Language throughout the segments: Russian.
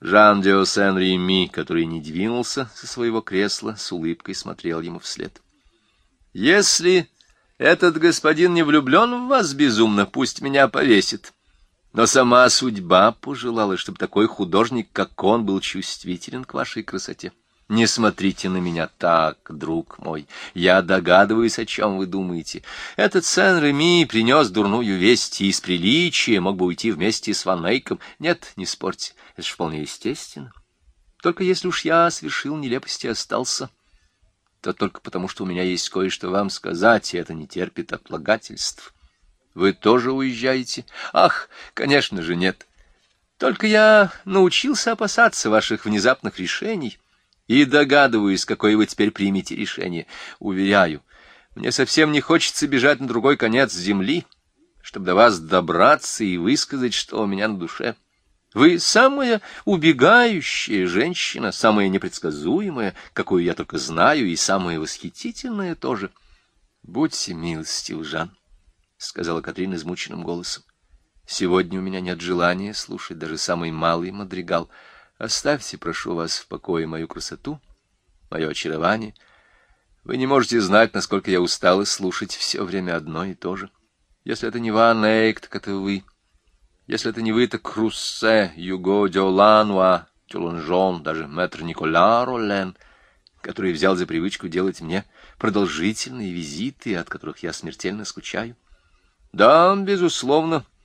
Жан де Сен-Реми, который не двинулся со своего кресла, с улыбкой смотрел ему вслед. «Если этот господин не влюблен в вас безумно, пусть меня повесит. Но сама судьба пожелала, чтобы такой художник, как он, был чувствителен к вашей красоте. Не смотрите на меня так, друг мой. Я догадываюсь, о чем вы думаете. Этот Сен-Реми принес дурную весть и из приличия мог бы уйти вместе с Ван Эйком. Нет, не спорьте, это же вполне естественно. Только если уж я совершил нелепости и остался, то только потому, что у меня есть кое-что вам сказать, и это не терпит отлагательств. Вы тоже уезжаете? Ах, конечно же, нет. Только я научился опасаться ваших внезапных решений и догадываюсь, какое вы теперь примете решение. Уверяю, мне совсем не хочется бежать на другой конец земли, чтобы до вас добраться и высказать, что у меня на душе. Вы самая убегающая женщина, самая непредсказуемая, какую я только знаю, и самая восхитительная тоже. Будьте милостив, Жан, — сказала Катрин измученным голосом. Сегодня у меня нет желания слушать даже самый малый мадригал — Оставьте, прошу вас, в покое мою красоту, мое очарование. Вы не можете знать, насколько я устала слушать все время одно и то же. Если это не Ван Эйк, так это вы. Если это не вы, так Круссе, Юго Диолануа, Тюлонжон, даже мэтр Никола Ролен, который взял за привычку делать мне продолжительные визиты, от которых я смертельно скучаю. Да, безусловно, —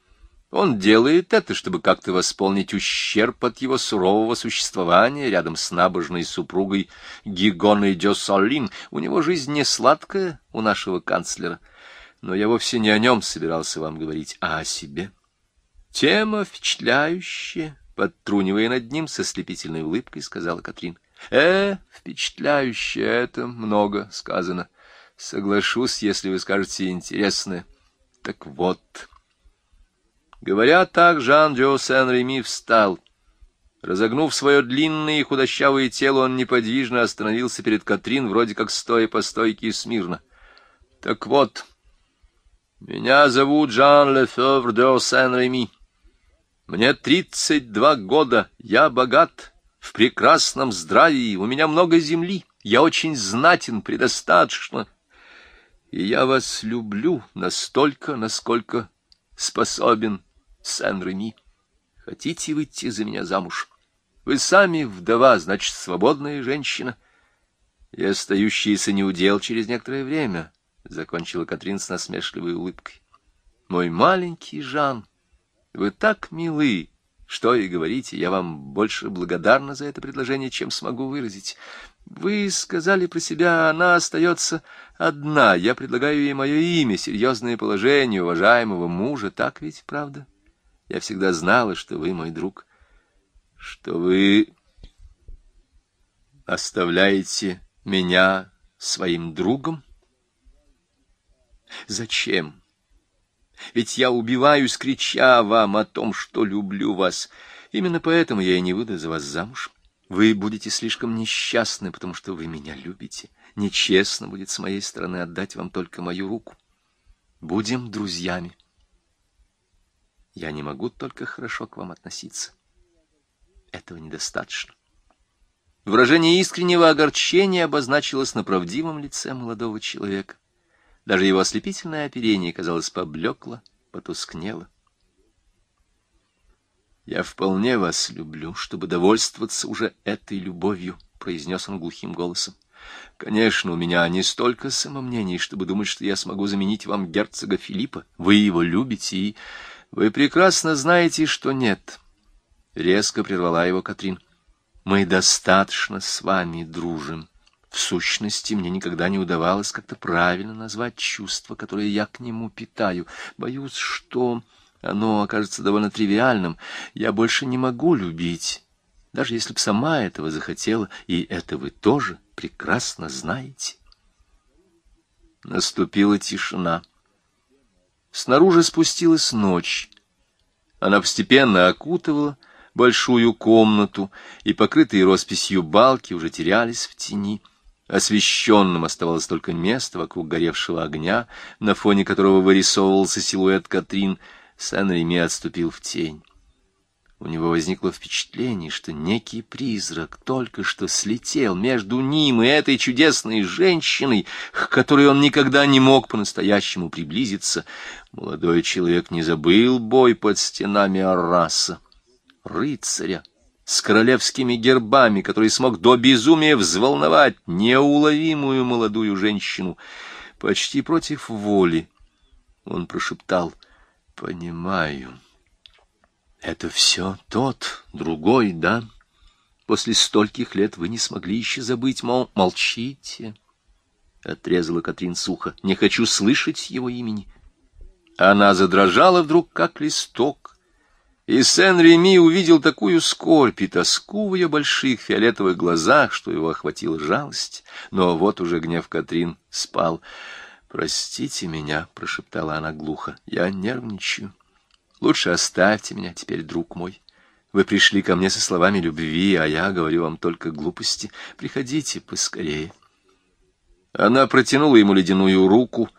он делает это, чтобы как-то восполнить ущерб от его сурового существования рядом с набожной супругой Гигоной де Солин. У него жизнь не сладкая, у нашего канцлера. Но я вовсе не о нем собирался вам говорить, а о себе. Тема впечатляющая, подтрунивая над ним со слепительной улыбкой, сказала Катрин. Э, впечатляющее, это много сказано. Соглашусь, если вы скажете интересное. Так вот... Говоря так, Жан-Дё Сен-Реми встал. Разогнув свое длинное и худощавое тело, он неподвижно остановился перед Катрин, вроде как стоя по стойке смирно. — Так вот, меня зовут Жан Лефевр де Сен-Реми. Мне тридцать два года, я богат, в прекрасном здравии, у меня много земли, я очень знатен, предостаточно. И я вас люблю настолько, насколько способен Сен-Реми. Хотите выйти за меня замуж? Вы сами вдова, значит, свободная женщина. И остающийся неудел через некоторое время, — закончила Катрин с насмешливой улыбкой. Мой маленький Жан, вы так милы, что и говорите, я вам больше благодарна за это предложение, чем смогу выразить. Вы сказали про себя, она остается одна. Я предлагаю ей мое имя, серьезное положение уважаемого мужа. Так ведь, правда? Я всегда знала, что вы мой друг, что вы оставляете меня своим другом? Зачем? Ведь я убиваюсь, крича вам о том, что люблю вас. Именно поэтому я и не выйду за вас замуж. Вы будете слишком несчастны, потому что вы меня любите. Нечестно будет с моей стороны отдать вам только мою руку. Будем друзьями. Я не могу только хорошо к вам относиться. Этого недостаточно. Выражение искреннего огорчения обозначилось на правдивом лице молодого человека. Даже его ослепительное оперение, казалось, поблекло, потускнело. «Я вполне вас люблю, чтобы довольствоваться уже этой любовью», — произнес он глухим голосом. «Конечно, у меня не столько самомнений, чтобы думать, что я смогу заменить вам герцога Филиппа. Вы его любите и...» Вы прекрасно знаете, что нет. Резко прервала его Катрин. Мы достаточно с вами дружим. В сущности, мне никогда не удавалось как-то правильно назвать чувство, которое я к нему питаю. Боюсь, что оно окажется довольно тривиальным. Я больше не могу любить, даже если б сама этого захотела, и это вы тоже прекрасно знаете. Наступила тишина. Снаружи спустилась ночь. Она постепенно окутывала большую комнату, и покрытые росписью балки уже терялись в тени. Освещенным оставалось только место вокруг горевшего огня, на фоне которого вырисовывался силуэт Катрин. Сен-Реми отступил в тень. У него возникло впечатление, что некий призрак только что слетел между ним и этой чудесной женщиной, к которой он никогда не мог по-настоящему приблизиться. Молодой человек не забыл бой под стенами Арраса, рыцаря с королевскими гербами, который смог до безумия взволновать неуловимую молодую женщину. Почти против воли он прошептал «Понимаю». Это все тот, другой, да? После стольких лет вы не смогли еще забыть, мол, молчите. Отрезала Катрин сухо. Не хочу слышать его имени. Она задрожала вдруг, как листок, и Сен-Реми увидел такую скорбь и тоску в ее больших фиолетовых глазах, что его охватила жалость. Но вот уже гнев Катрин спал. «Простите меня», — прошептала она глухо, — «я нервничаю». Лучше оставьте меня теперь, друг мой. Вы пришли ко мне со словами любви, а я говорю вам только глупости. Приходите поскорее. Она протянула ему ледяную руку,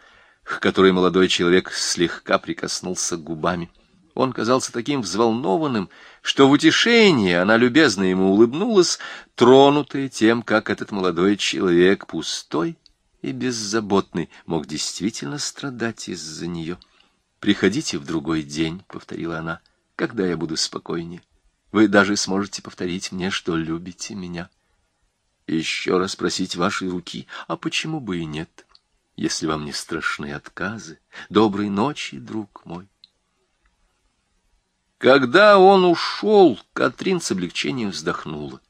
к которой молодой человек слегка прикоснулся губами. Он казался таким взволнованным, что в утешении она любезно ему улыбнулась, тронутая тем, как этот молодой человек, пустой и беззаботный, мог действительно страдать из-за нее. «Приходите в другой день», — повторила она, — «когда я буду спокойнее. Вы даже сможете повторить мне, что любите меня. Еще раз просить вашей руки, а почему бы и нет, если вам не страшны отказы. Доброй ночи, друг мой». Когда он ушел, Катрин с облегчением вздохнула.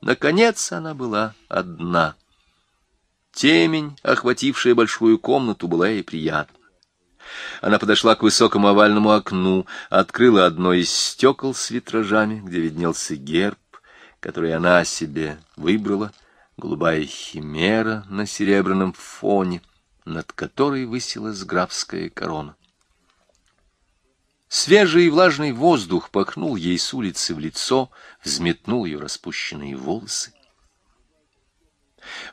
Наконец она была одна. Темень, охватившая большую комнату, была ей приятна. Она подошла к высокому овальному окну, открыла одно из стекол с витражами, где виднелся герб, который она себе выбрала, голубая химера на серебряном фоне, над которой высилась графская корона. Свежий и влажный воздух пахнул ей с улицы в лицо, взметнул ее распущенные волосы.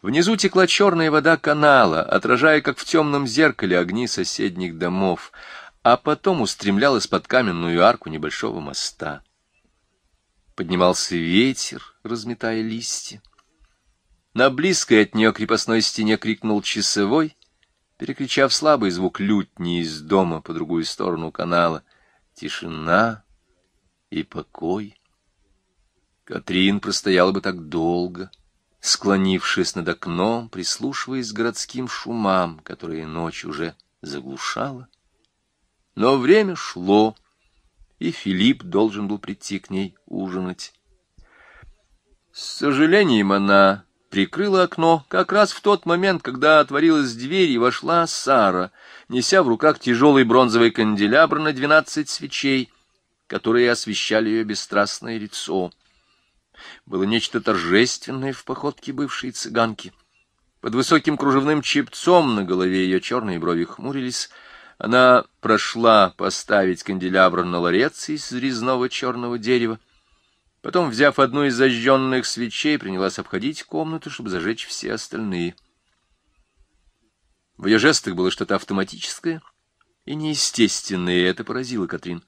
Внизу текла черная вода канала, отражая, как в темном зеркале, огни соседних домов, а потом устремлялась под каменную арку небольшого моста. Поднимался ветер, разметая листья. На близкой от нее крепостной стене крикнул часовой, перекричав слабый звук лютни из дома по другую сторону канала. Тишина и покой. Катрин простояла бы так долго — склонившись над окном, прислушиваясь к городским шумам, которые ночь уже заглушала. Но время шло, и Филипп должен был прийти к ней ужинать. С сожалением она прикрыла окно как раз в тот момент, когда отворилась дверь и вошла Сара, неся в руках тяжелый бронзовый канделябр на двенадцать свечей, которые освещали ее бесстрастное лицо. Было нечто торжественное в походке бывшей цыганки. Под высоким кружевным чепцом на голове ее черные брови хмурились. Она прошла поставить канделябр на ларец из резного черного дерева. Потом, взяв одну из зажженных свечей, принялась обходить комнату, чтобы зажечь все остальные. В ее жестах было что-то автоматическое и неестественное, и это поразило Катрин.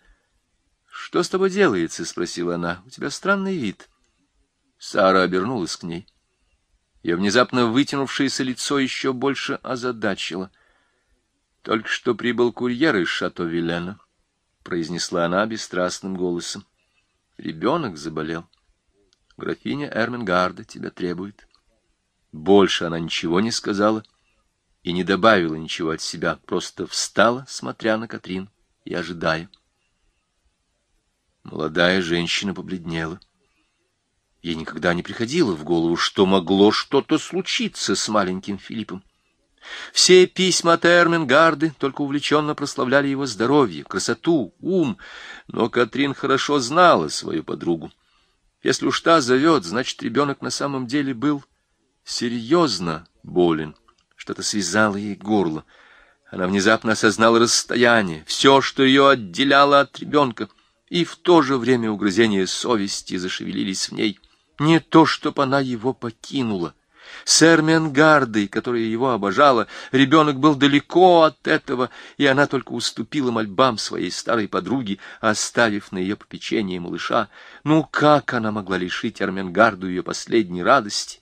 — Что с тобой делается? — спросила она. — У тебя странный вид. — Сара обернулась к ней. Ее внезапно вытянувшееся лицо еще больше озадачило. «Только что прибыл курьер из шато Вилена», — произнесла она бесстрастным голосом. «Ребенок заболел. Графиня Эрмингарда тебя требует». Больше она ничего не сказала и не добавила ничего от себя, просто встала, смотря на Катрин и ожидая. Молодая женщина побледнела. Ей никогда не приходило в голову, что могло что-то случиться с маленьким Филиппом. Все письма от Эрмингарды только увлеченно прославляли его здоровье, красоту, ум, но Катрин хорошо знала свою подругу. Если уж та зовет, значит, ребенок на самом деле был серьезно болен. Что-то связало ей горло. Она внезапно осознала расстояние, все, что ее отделяло от ребенка, и в то же время угрызения совести зашевелились в ней — не то, чтобы она его покинула, С Эрменгардой, которая его обожала, ребенок был далеко от этого, и она только уступила мольбам своей старой подруги, оставив на ее попечение малыша. Ну как она могла лишить Эрменгарду ее последней радости?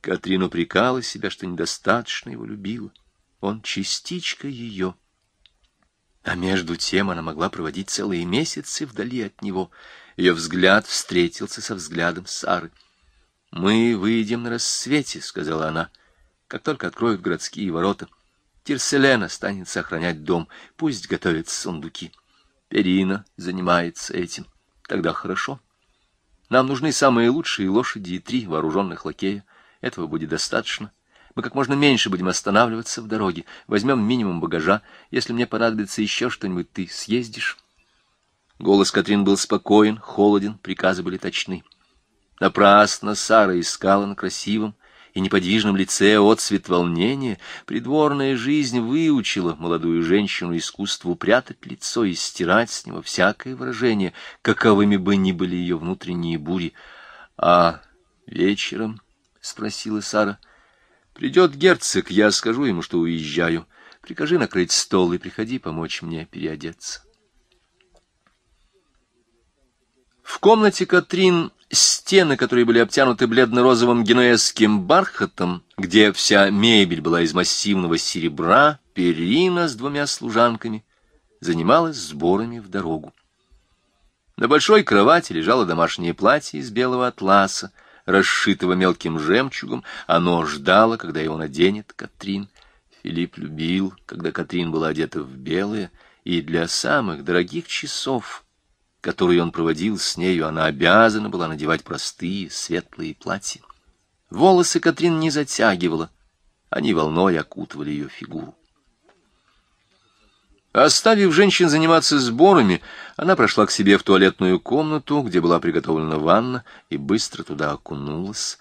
Катрин упрекала себя, что недостаточно его любила. Он частичка ее. А между тем она могла проводить целые месяцы вдали от него. Ее взгляд встретился со взглядом Сары. «Мы выйдем на рассвете», — сказала она, — «как только откроют городские ворота. Тирселен останется охранять дом, пусть готовят сундуки. Перина занимается этим. Тогда хорошо. Нам нужны самые лучшие лошади и три вооруженных лакея. Этого будет достаточно. Мы как можно меньше будем останавливаться в дороге. Возьмем минимум багажа. Если мне понадобится еще что-нибудь, ты съездишь. Голос Катрин был спокоен, холоден, приказы были точны. Напрасно Сара искала на красивом и неподвижном лице отцвет волнения. Придворная жизнь выучила молодую женщину искусству прятать лицо и стирать с него всякое выражение, каковыми бы ни были ее внутренние бури. — А вечером? — спросила Сара. — Придет герцог, я скажу ему, что уезжаю. Прикажи накрыть стол и приходи помочь мне переодеться. В комнате Катрин стены, которые были обтянуты бледно-розовым генуэзским бархатом, где вся мебель была из массивного серебра, перина с двумя служанками, занималась сборами в дорогу. На большой кровати лежало домашнее платье из белого атласа, расшитого мелким жемчугом, оно ждало, когда его наденет Катрин. Филипп любил, когда Катрин была одета в белое, и для самых дорогих часов, которые он проводил с нею, она обязана была надевать простые светлые платья. Волосы Катрин не затягивала, они волной окутывали ее фигуру. Оставив женщин заниматься сборами, она прошла к себе в туалетную комнату, где была приготовлена ванна, и быстро туда окунулась.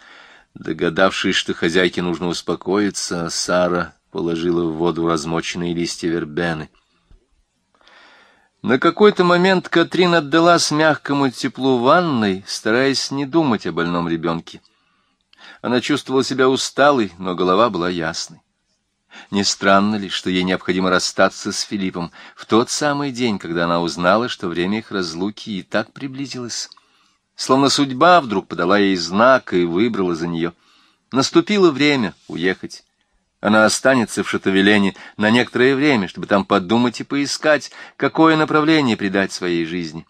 Догадавшись, что хозяйке нужно успокоиться, Сара положила в воду размоченные листья вербены. На какой-то момент Катрин отдалась мягкому теплу ванной, стараясь не думать о больном ребенке. Она чувствовала себя усталой, но голова была ясной. Не странно ли, что ей необходимо расстаться с Филиппом в тот самый день, когда она узнала, что время их разлуки и так приблизилось? Словно судьба вдруг подала ей знак и выбрала за нее. Наступило время уехать. Она останется в Шатовелене на некоторое время, чтобы там подумать и поискать, какое направление придать своей жизни.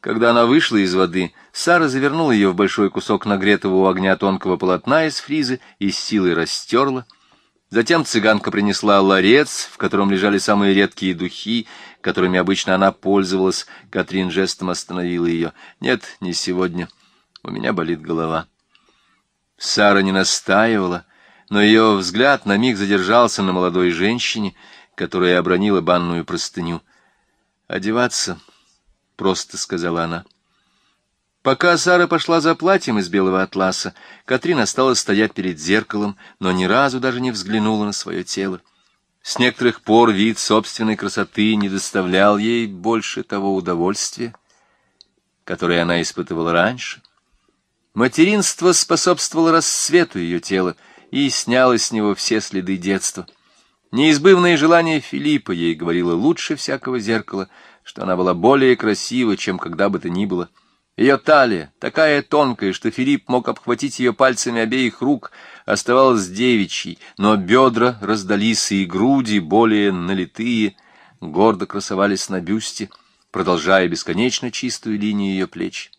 Когда она вышла из воды, Сара завернула ее в большой кусок нагретого у огня тонкого полотна из фризы и с силой растерла. Затем цыганка принесла ларец, в котором лежали самые редкие духи, которыми обычно она пользовалась. Катрин жестом остановила ее. «Нет, не сегодня. У меня болит голова». Сара не настаивала, но ее взгляд на миг задержался на молодой женщине, которая обронила банную простыню. «Одеваться...» — просто сказала она. Пока Сара пошла за платьем из белого атласа, Катрин осталась стоять перед зеркалом, но ни разу даже не взглянула на свое тело. С некоторых пор вид собственной красоты не доставлял ей больше того удовольствия, которое она испытывала раньше. Материнство способствовало расцвету ее тела и сняло с него все следы детства. Неизбывное желание Филиппа ей говорило лучше всякого зеркала — что она была более красива, чем когда бы то ни было. Ее талия, такая тонкая, что Филипп мог обхватить ее пальцами обеих рук, оставалась девичьей, но бедра раздались, и груди, более налитые, гордо красовались на бюсте, продолжая бесконечно чистую линию ее плеч.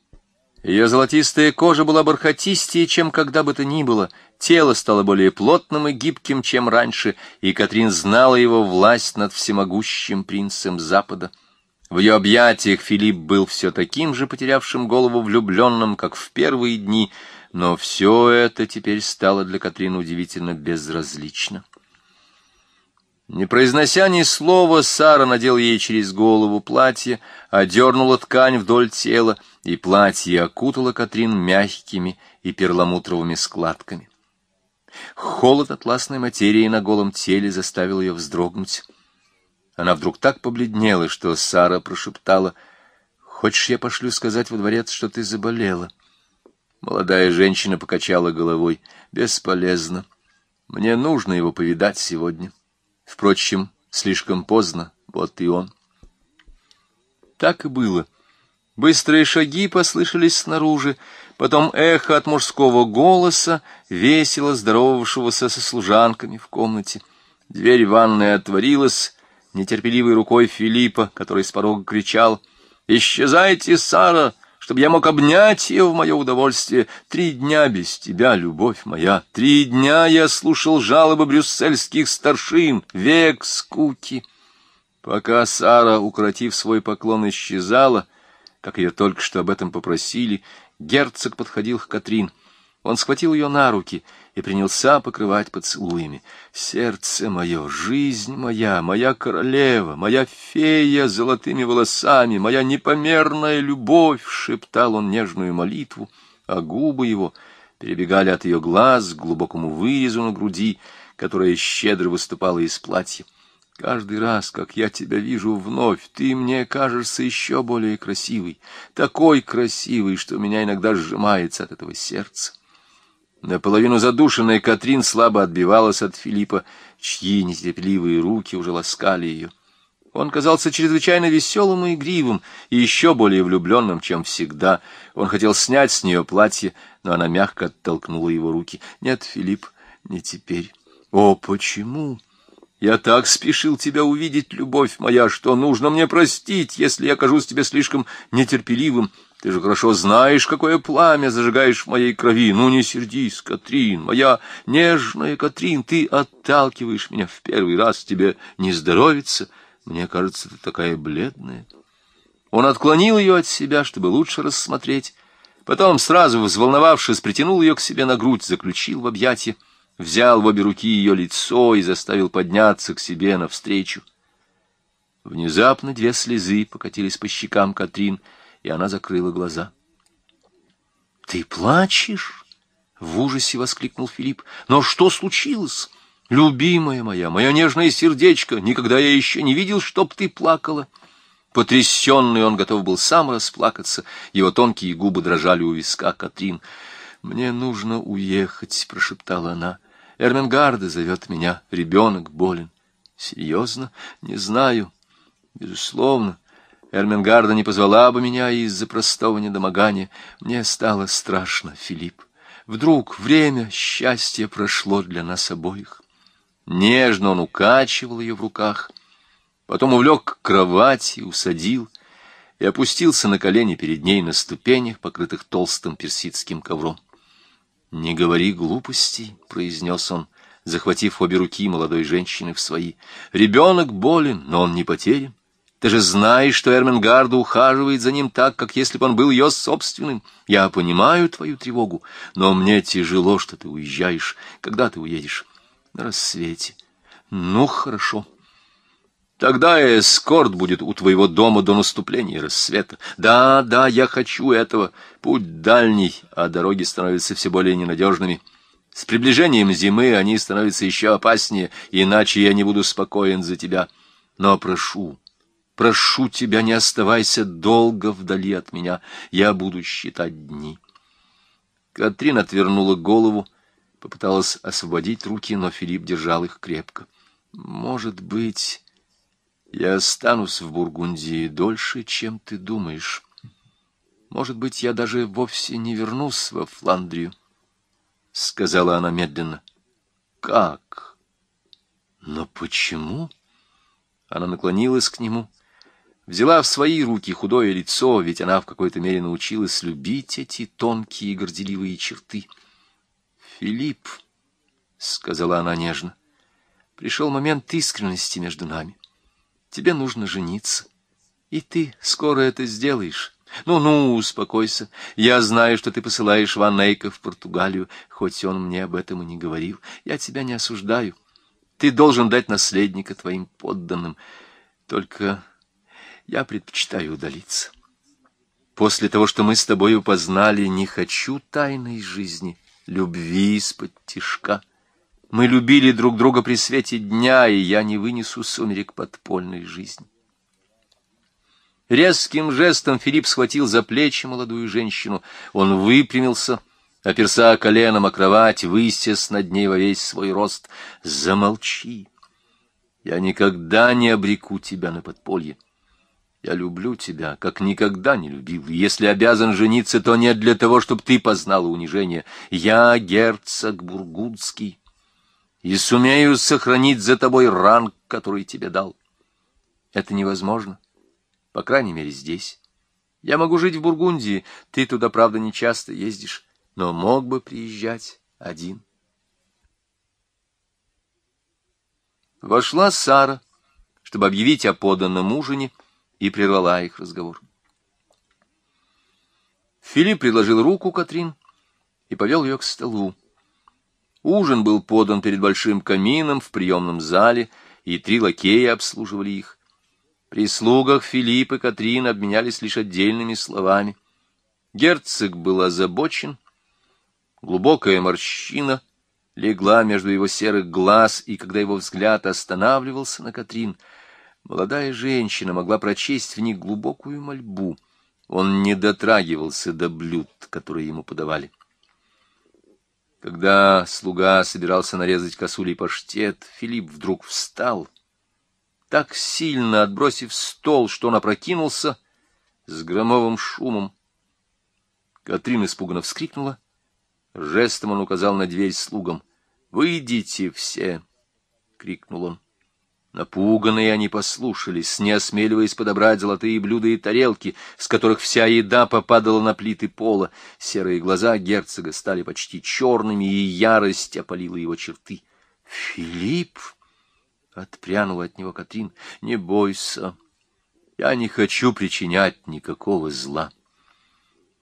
Ее золотистая кожа была бархатистее, чем когда бы то ни было, тело стало более плотным и гибким, чем раньше, и Катрин знала его власть над всемогущим принцем Запада — в ее объятиях Филипп был все таким же потерявшим голову влюбленным, как в первые дни, но все это теперь стало для Катрины удивительно безразлично. Не произнося ни слова, Сара надела ей через голову платье, одернула ткань вдоль тела, и платье окутало Катрин мягкими и перламутровыми складками. Холод атласной материи на голом теле заставил ее вздрогнуть. Она вдруг так побледнела, что Сара прошептала, «Хочешь, я пошлю сказать во дворец, что ты заболела?» Молодая женщина покачала головой. Бесполезно. Мне нужно его повидать сегодня. Впрочем, слишком поздно. Вот и он. Так и было. Быстрые шаги послышались снаружи, потом эхо от мужского голоса, весело здоровавшегося со служанками в комнате. Дверь ванной отворилась, нетерпеливой рукой Филиппа, который с порога кричал «Исчезайте, Сара!» чтобы я мог обнять ее в мое удовольствие. Три дня без тебя, любовь моя, три дня я слушал жалобы брюссельских старшин, век скуки. Пока Сара, укротив свой поклон, исчезала, как ее только что об этом попросили, герцог подходил к Катрин. Он схватил ее на руки — и принялся покрывать поцелуями. «Сердце мое, жизнь моя, моя королева, моя фея с золотыми волосами, моя непомерная любовь!» — шептал он нежную молитву, а губы его перебегали от ее глаз к глубокому вырезу на груди, которая щедро выступала из платья. Каждый раз, как я тебя вижу вновь, ты мне кажешься еще более красивой, такой красивой, что меня иногда сжимается от этого сердца. Наполовину задушенная Катрин слабо отбивалась от Филиппа, чьи нетерпеливые руки уже ласкали ее. Он казался чрезвычайно веселым и игривым, и еще более влюбленным, чем всегда. Он хотел снять с нее платье, но она мягко оттолкнула его руки. «Нет, Филипп, не теперь». «О, почему?» Я так спешил тебя увидеть, любовь моя, что нужно мне простить, если я кажусь тебе слишком нетерпеливым. Ты же хорошо знаешь, какое пламя зажигаешь в моей крови. Ну, не сердись, Катрин, моя нежная Катрин, ты отталкиваешь меня в первый раз, тебе не здоровится. Мне кажется, ты такая бледная. Он отклонил ее от себя, чтобы лучше рассмотреть. Потом, сразу взволновавшись, притянул ее к себе на грудь, заключил в объятия, взял в обе руки ее лицо и заставил подняться к себе навстречу. Внезапно две слезы покатились по щекам Катрин — и она закрыла глаза. — Ты плачешь? — в ужасе воскликнул Филипп. — Но что случилось? Любимая моя, мое нежное сердечко, никогда я еще не видел, чтоб ты плакала. Потрясенный он готов был сам расплакаться, его тонкие губы дрожали у виска Катрин. «Мне нужно уехать», — прошептала она. «Эрменгарда зовет меня, ребенок болен». «Серьезно? Не знаю. Безусловно. Эрменгарда не позвала бы меня из-за простого недомогания. Мне стало страшно, Филипп. Вдруг время счастья прошло для нас обоих. Нежно он укачивал ее в руках, потом увлек к кровати, усадил и опустился на колени перед ней на ступенях, покрытых толстым персидским ковром. «Не говори глупостей», — произнес он, захватив обе руки молодой женщины в свои. «Ребенок болен, но он не потерян. Ты же знаешь, что Эрменгарда ухаживает за ним так, как если бы он был ее собственным. Я понимаю твою тревогу, но мне тяжело, что ты уезжаешь. Когда ты уедешь? На рассвете. Ну, хорошо. Тогда эскорт будет у твоего дома до наступления рассвета. Да, да, я хочу этого. Путь дальний, а дороги становятся все более ненадежными. С приближением зимы они становятся еще опаснее, иначе я не буду спокоен за тебя. Но прошу, Прошу тебя, не оставайся долго вдали от меня. Я буду считать дни. Катрин отвернула голову, попыталась освободить руки, но Филипп держал их крепко. Может быть, я останусь в Бургундии дольше, чем ты думаешь. Может быть, я даже вовсе не вернусь во Фландрию, — сказала она медленно. — Как? Но почему? Она наклонилась к нему взяла в свои руки худое лицо, ведь она в какой-то мере научилась любить эти тонкие горделивые черты. «Филипп», — сказала она нежно, — «пришел момент искренности между нами. Тебе нужно жениться, и ты скоро это сделаешь». «Ну-ну, успокойся. Я знаю, что ты посылаешь Ван Эйка в Португалию, хоть он мне об этом и не говорил. Я тебя не осуждаю. Ты должен дать наследника твоим подданным. Только я предпочитаю удалиться. После того, что мы с тобой познали, не хочу тайной жизни, любви из-под тишка. Мы любили друг друга при свете дня, и я не вынесу сумерек подпольной жизни. Резким жестом Филипп схватил за плечи молодую женщину. Он выпрямился оперся коленом о кровать, высес над ней во весь свой рост. Замолчи. Я никогда не обреку тебя на подполье. Я люблю тебя, как никогда не любил. Если обязан жениться, то не для того, чтобы ты познала унижение. Я герцог Бургундский и сумею сохранить за тобой ранг, который тебе дал. Это невозможно, по крайней мере, здесь. Я могу жить в Бургундии, ты туда, правда, не часто ездишь, но мог бы приезжать один. Вошла Сара, чтобы объявить о поданном ужине, и прервала их разговор. Филипп предложил руку Катрин и повел ее к столу. Ужин был подан перед большим камином в приемном зале, и три лакея обслуживали их. При слугах Филипп и Катрин обменялись лишь отдельными словами. Герцог был озабочен, глубокая морщина легла между его серых глаз, и когда его взгляд останавливался на Катрин, молодая женщина могла прочесть в них глубокую мольбу. Он не дотрагивался до блюд, которые ему подавали. Когда слуга собирался нарезать косулей паштет, Филипп вдруг встал, так сильно отбросив стол, что он опрокинулся с громовым шумом. Катрин испуганно вскрикнула. Жестом он указал на дверь слугам. «Выйдите все!» — крикнул он. Напуганные они послушались, не осмеливаясь подобрать золотые блюда и тарелки, с которых вся еда попадала на плиты пола. Серые глаза герцога стали почти черными, и ярость опалила его черты. «Филипп!» — отпрянула от него Катрин. «Не бойся, я не хочу причинять никакого зла».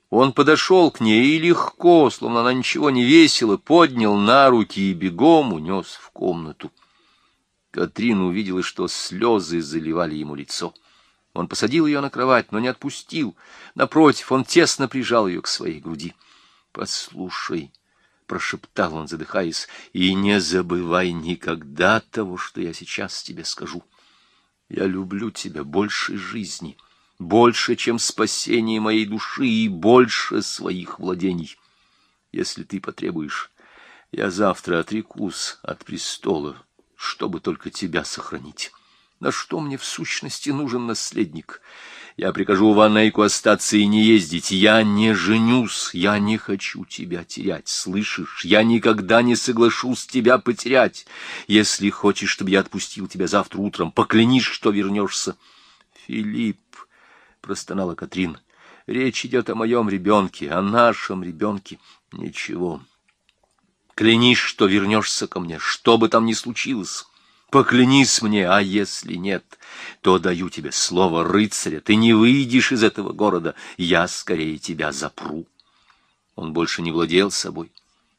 Он подошел к ней и легко, словно она ничего не весила, поднял на руки и бегом унес в комнату. Катрин увидела, что слезы заливали ему лицо. Он посадил ее на кровать, но не отпустил. Напротив, он тесно прижал ее к своей груди. — Послушай, — прошептал он, задыхаясь, — и не забывай никогда того, что я сейчас тебе скажу. Я люблю тебя больше жизни, больше, чем спасение моей души и больше своих владений. Если ты потребуешь, я завтра отрекусь от престола чтобы только тебя сохранить. На что мне в сущности нужен наследник? Я прикажу Ванейку остаться и не ездить. Я не женюсь, я не хочу тебя терять, слышишь? Я никогда не соглашусь тебя потерять. Если хочешь, чтобы я отпустил тебя завтра утром, поклянись, что вернешься. Филипп, — простонала Катрин, — речь идет о моем ребенке, о нашем ребенке. Ничего, Клянись, что вернешься ко мне, что бы там ни случилось. Поклянись мне, а если нет, то даю тебе слово рыцаря. Ты не выйдешь из этого города, я скорее тебя запру. Он больше не владел собой.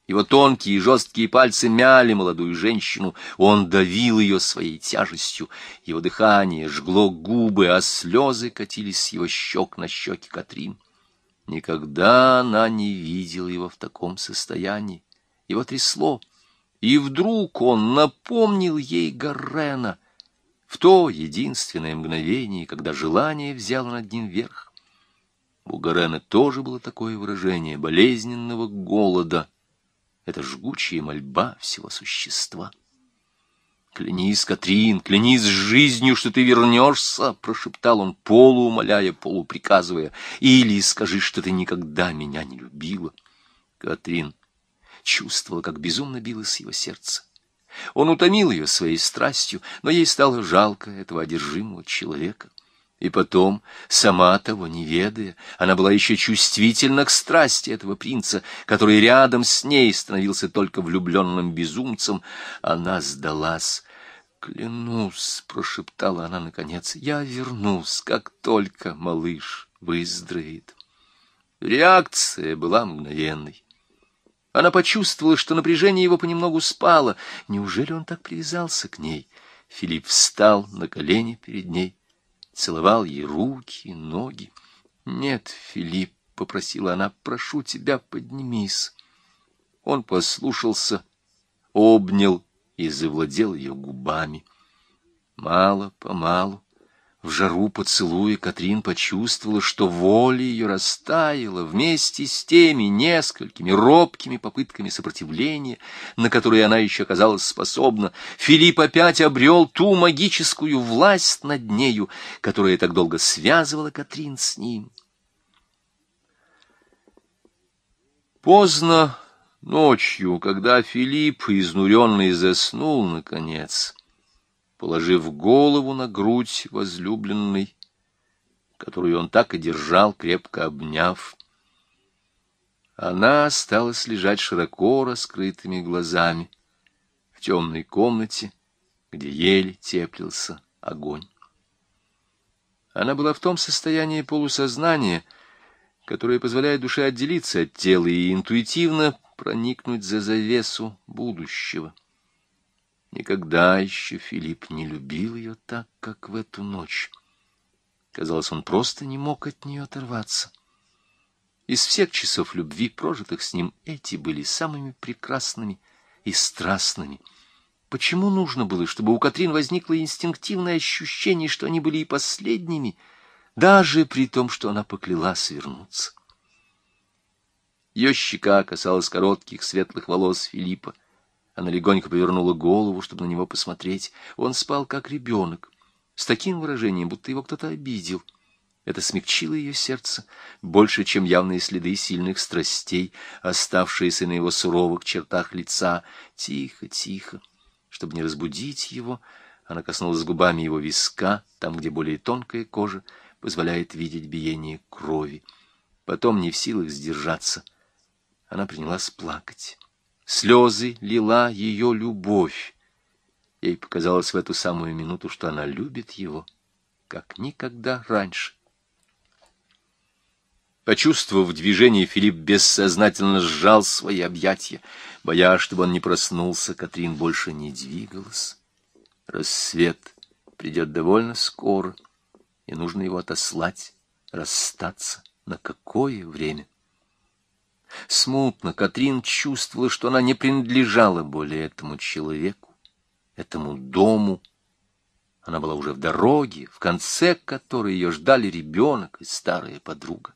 Его тонкие и жесткие пальцы мяли молодую женщину, он давил ее своей тяжестью, его дыхание жгло губы, а слезы катились с его щек на щеки Катрин. Никогда она не видела его в таком состоянии его трясло, и вдруг он напомнил ей Гаррена в то единственное мгновение, когда желание взяло над ним верх. У Гарена тоже было такое выражение болезненного голода. Это жгучая мольба всего существа. «Клянись, Катрин, клянись жизнью, что ты вернешься!» — прошептал он, полуумоляя, полуприказывая. «Или скажи, что ты никогда меня не любила!» Катрин чувствовала, как безумно билось его сердце. Он утомил ее своей страстью, но ей стало жалко этого одержимого человека. И потом, сама того не ведая, она была еще чувствительна к страсти этого принца, который рядом с ней становился только влюбленным безумцем. Она сдалась. «Клянусь», — прошептала она наконец, — «я вернусь, как только малыш выздоровеет». Реакция была мгновенной. Она почувствовала, что напряжение его понемногу спало. Неужели он так привязался к ней? Филипп встал на колени перед ней, целовал ей руки, ноги. — Нет, Филипп, — попросила она, — прошу тебя, поднимись. Он послушался, обнял и завладел ее губами. Мало-помалу В жару поцелуя Катрин почувствовала, что воля ее растаяла вместе с теми несколькими робкими попытками сопротивления, на которые она еще оказалась способна. Филипп опять обрел ту магическую власть над нею, которая так долго связывала Катрин с ним. Поздно ночью, когда Филипп, изнуренный, заснул, наконец, положив голову на грудь возлюбленной, которую он так и держал, крепко обняв. Она осталась лежать широко раскрытыми глазами в темной комнате, где еле теплился огонь. Она была в том состоянии полусознания, которое позволяет душе отделиться от тела и интуитивно проникнуть за завесу будущего. Никогда еще Филипп не любил ее так, как в эту ночь. Казалось, он просто не мог от нее оторваться. Из всех часов любви, прожитых с ним, эти были самыми прекрасными и страстными. Почему нужно было, чтобы у Катрин возникло инстинктивное ощущение, что они были и последними, даже при том, что она поклялась вернуться? Ее щека касалась коротких светлых волос Филиппа. Она легонько повернула голову, чтобы на него посмотреть. Он спал, как ребенок, с таким выражением, будто его кто-то обидел. Это смягчило ее сердце больше, чем явные следы сильных страстей, оставшиеся на его суровых чертах лица. Тихо, тихо, чтобы не разбудить его, она коснулась губами его виска, там, где более тонкая кожа позволяет видеть биение крови. Потом, не в силах сдержаться, она принялась плакать. Слезы лила ее любовь. Ей показалось в эту самую минуту, что она любит его, как никогда раньше. Почувствовав движение, Филипп бессознательно сжал свои объятия. Боясь, чтобы он не проснулся, Катрин больше не двигалась. Рассвет придет довольно скоро, и нужно его отослать, расстаться на какое время. Смутно Катрин чувствовала, что она не принадлежала более этому человеку, этому дому. Она была уже в дороге, в конце которой ее ждали ребенок и старая подруга.